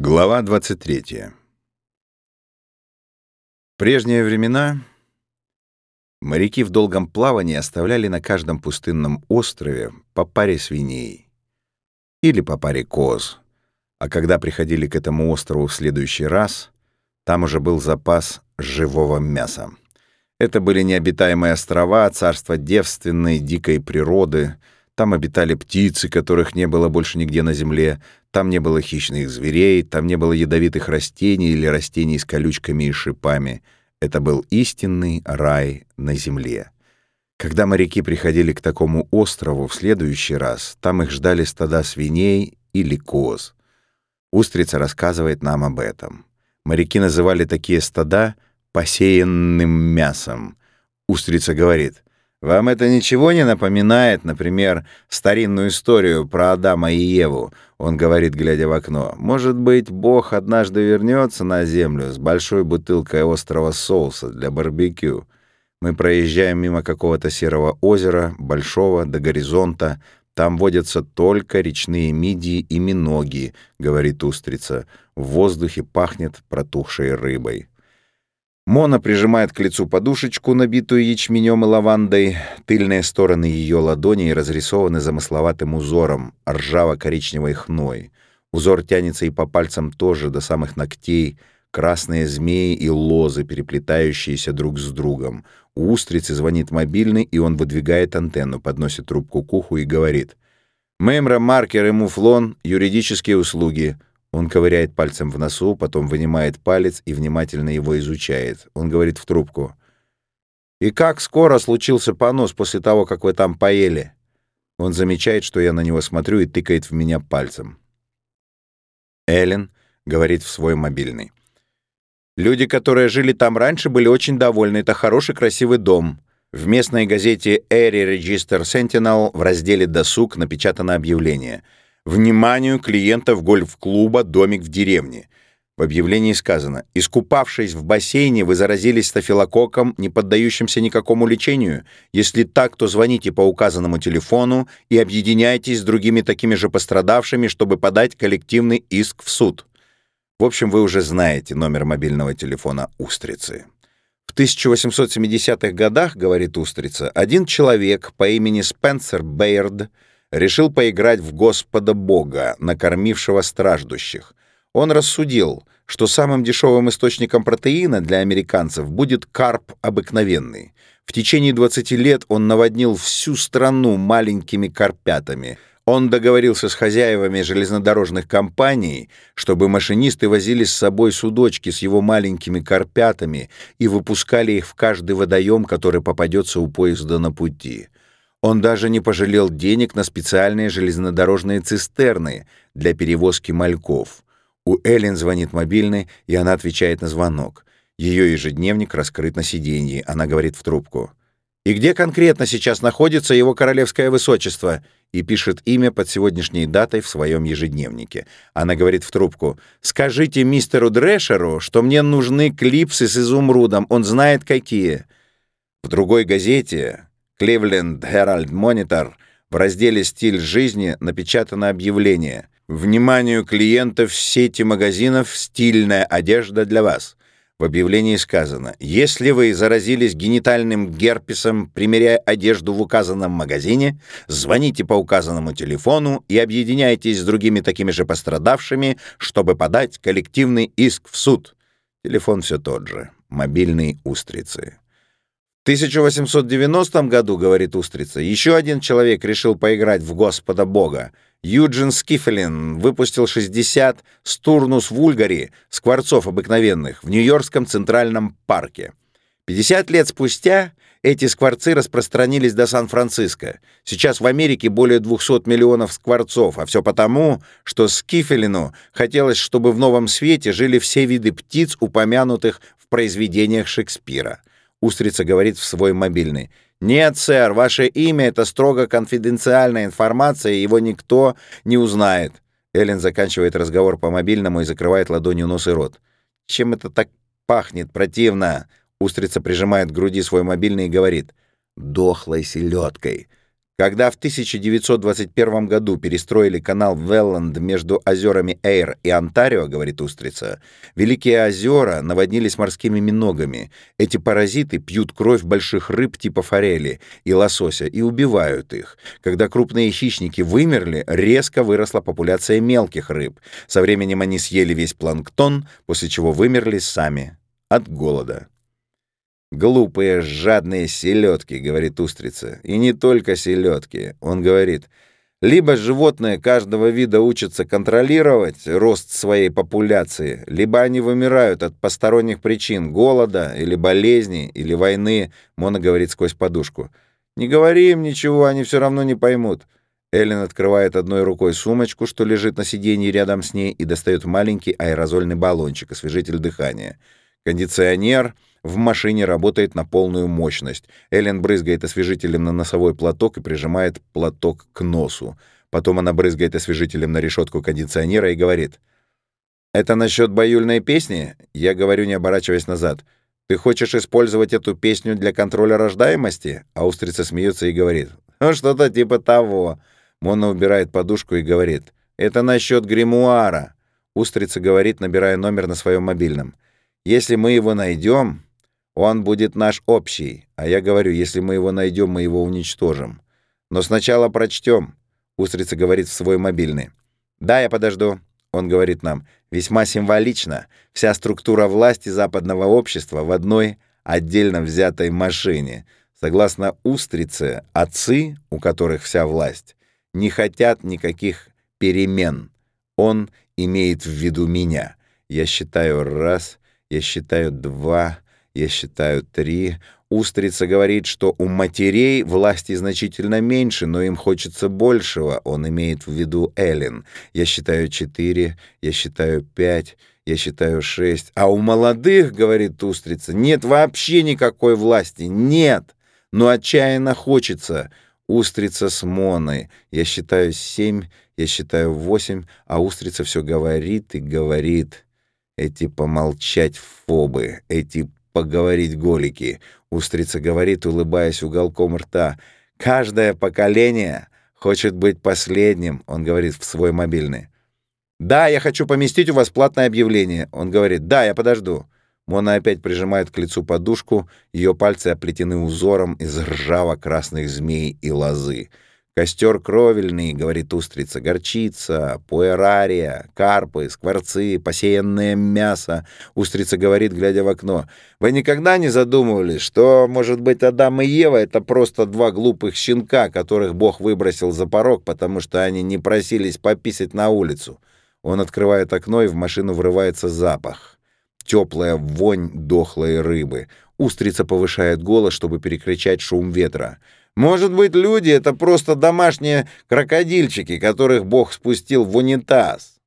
Глава 23. В прежние времена моряки в долгом плавании оставляли на каждом пустынном острове по паре свиней или по паре коз, а когда приходили к этому острову в следующий раз, там уже был запас живого мяса. Это были необитаемые острова, царство девственной, дикой природы — там обитали птицы, которых не было больше нигде на земле. Там не было хищных зверей, там не было ядовитых растений или растений с колючками и шипами. Это был истинный рай на земле. Когда моряки приходили к такому острову в следующий раз, там их ждали стада свиней или коз. Устрица рассказывает нам об этом. Моряки называли такие стада посеянным мясом. Устрица говорит — вам это ничего не напоминает, например, старинную историю про Адама и Еву? Он говорит, глядя в окно. Может быть, Бог однажды вернется на землю с большой бутылкой острого соуса для барбекю. Мы проезжаем мимо какого-то серого озера, большого, до горизонта. Там водятся только речные мидии и миноги, говорит устрица. В воздухе пахнет протухшей рыбой. Мона прижимает к лицу подушечку, набитую ячменем и лавандой. Тыльные стороны ее ладоней разрисованы замысловатым узором, ржаво-коричневой хной. Узор тянется и по пальцам тоже, до самых ногтей. Красные змеи и лозы, переплетающиеся друг с другом. У устрицы звонит мобильный, и он выдвигает антенну, подносит трубку к уху и говорит. «Мемра, маркер и муфлон, юридические услуги». Он ковыряет пальцем в носу, потом вынимает палец и внимательно его изучает. Он говорит в трубку. «И как скоро случился понос после того, как вы там поели?» Он замечает, что я на него смотрю и тыкает в меня пальцем. Эллен говорит в свой мобильный. «Люди, которые жили там раньше, были очень довольны. Это хороший, красивый дом». В местной газете Airy Register Sentinel в разделе «Досуг» напечатано объявление — Вниманию клиентов гольф-клуба «Домик в деревне». В объявлении сказано, искупавшись в бассейне, вы заразились стафилококком, не поддающимся никакому лечению. Если так, то звоните по указанному телефону и объединяйтесь с другими такими же пострадавшими, чтобы подать коллективный иск в суд. В общем, вы уже знаете номер мобильного телефона «Устрицы». В 1870-х годах, говорит Устрица, один человек по имени Спенсер Бейрд – решил поиграть в Господа Бога, накормившего страждущих. Он рассудил, что самым дешевым источником протеина для американцев будет карп обыкновенный. В течение 20 лет он наводнил всю страну маленькими карпятами. Он договорился с хозяевами железнодорожных компаний, чтобы машинисты возили с собой судочки с его маленькими карпятами и выпускали их в каждый водоем, который попадется у поезда на пути. Он даже не пожалел денег на специальные железнодорожные цистерны для перевозки мальков. У Эллен звонит мобильный, и она отвечает на звонок. Ее ежедневник раскрыт на сиденье. Она говорит в трубку. «И где конкретно сейчас находится его королевское высочество?» и пишет имя под сегодняшней датой в своем ежедневнике. Она говорит в трубку. «Скажите мистеру Дрешеру, что мне нужны клипсы с изумрудом. Он знает, какие». В другой газете Cleveland Herald Monitor в разделе «Стиль жизни» напечатано объявление «Вниманию клиентов сети магазинов «Стильная одежда для вас». В объявлении сказано, если вы заразились генитальным герпесом, примеряя одежду в указанном магазине, звоните по указанному телефону и объединяйтесь с другими такими же пострадавшими, чтобы подать коллективный иск в суд. Телефон все тот же. Мобильный устрицы. 1890 году, говорит Устрица, еще один человек решил поиграть в Господа Бога. Юджин Скифелин выпустил 60 «Стурнус вульгари» скворцов обыкновенных в Нью-Йоркском Центральном парке. 50 лет спустя эти скворцы распространились до Сан-Франциско. Сейчас в Америке более 200 миллионов скворцов, а все потому, что Скифелину хотелось, чтобы в Новом Свете жили все виды птиц, упомянутых в произведениях Шекспира. Устрица говорит в свой мобильный. «Нет, сэр, ваше имя — это строго конфиденциальная информация, и его никто не узнает». Эллен заканчивает разговор по мобильному и закрывает ладонью нос и рот. «Чем это так пахнет противно?» Устрица прижимает к груди свой мобильный и говорит. «Дохлой селедкой». Когда в 1921 году перестроили канал Велланд между озерами Эйр и Онтарио, говорит Устрица, Великие озера наводнились морскими миногами. Эти паразиты пьют кровь больших рыб типа форели и лосося и убивают их. Когда крупные хищники вымерли, резко выросла популяция мелких рыб. Со временем они съели весь планктон, после чего вымерли сами от голода. «Глупые, жадные селедки», — говорит устрица. И не только селедки. Он говорит, либо животные каждого вида учатся контролировать рост своей популяции, либо они вымирают от посторонних причин, голода или болезни, или войны, Мона говорит сквозь подушку. «Не говори им ничего, они все равно не поймут». Эллен открывает одной рукой сумочку, что лежит на сиденье рядом с ней, и достает маленький аэрозольный баллончик, освежитель дыхания. Кондиционер в машине работает на полную мощность. Эллен брызгает освежителем на носовой платок и прижимает платок к носу. Потом она брызгает освежителем на решетку кондиционера и говорит. «Это насчет баюльной песни?» Я говорю, не оборачиваясь назад. «Ты хочешь использовать эту песню для контроля рождаемости?» А устрица смеется и говорит. «Ну, что-то типа того». Мона убирает подушку и говорит. «Это насчет гримуара». Устрица говорит, набирая номер на своем мобильном. Если мы его найдем, он будет наш общий. А я говорю, если мы его найдем, мы его уничтожим. Но сначала прочтем. Устрица говорит в свой мобильный. Да, я подожду. Он говорит нам, весьма символично, вся структура власти западного общества в одной отдельно взятой машине. Согласно Устрице, отцы, у которых вся власть, не хотят никаких перемен. Он имеет в виду меня. Я считаю раз, я считаю два, я считаю три. Устрица говорит, что у матерей власти значительно меньше, но им хочется большего. Он имеет в виду Эллен. Я считаю четыре, я считаю пять, я считаю шесть. А у молодых, говорит Устрица, нет вообще никакой власти. Нет. Но отчаянно хочется. Устрица с Моной. Я считаю семь, я считаю восемь, а устрица все говорит и говорит. Эти помолчать фобы, эти поговорить голики. Устрица говорит, улыбаясь уголком рта. Каждое поколение хочет быть последним, он говорит в свой мобильный. «Да, я хочу поместить у вас платное объявление». Он говорит, «Да, я подожду». Мона опять прижимает к лицу подушку, ее пальцы оплетены узором из ржаво-красных змей и лозы. Костер кровельный, говорит устрица, горчица, пуэрария, карпы, скворцы, посеянное мясо. Устрица говорит, глядя в окно. Вы никогда не задумывались, что, может быть, Адам и Ева — это просто два глупых щенка, которых Бог выбросил за порог, потому что они не просились пописать на улицу? Он открывает окно, и в машину врывается запах. Теплая вонь дохлой рыбы. Устрица повышает голос, чтобы перекричать шум ветра. Может быть, люди — это просто домашние крокодильчики, которых Бог спустил в унитаз.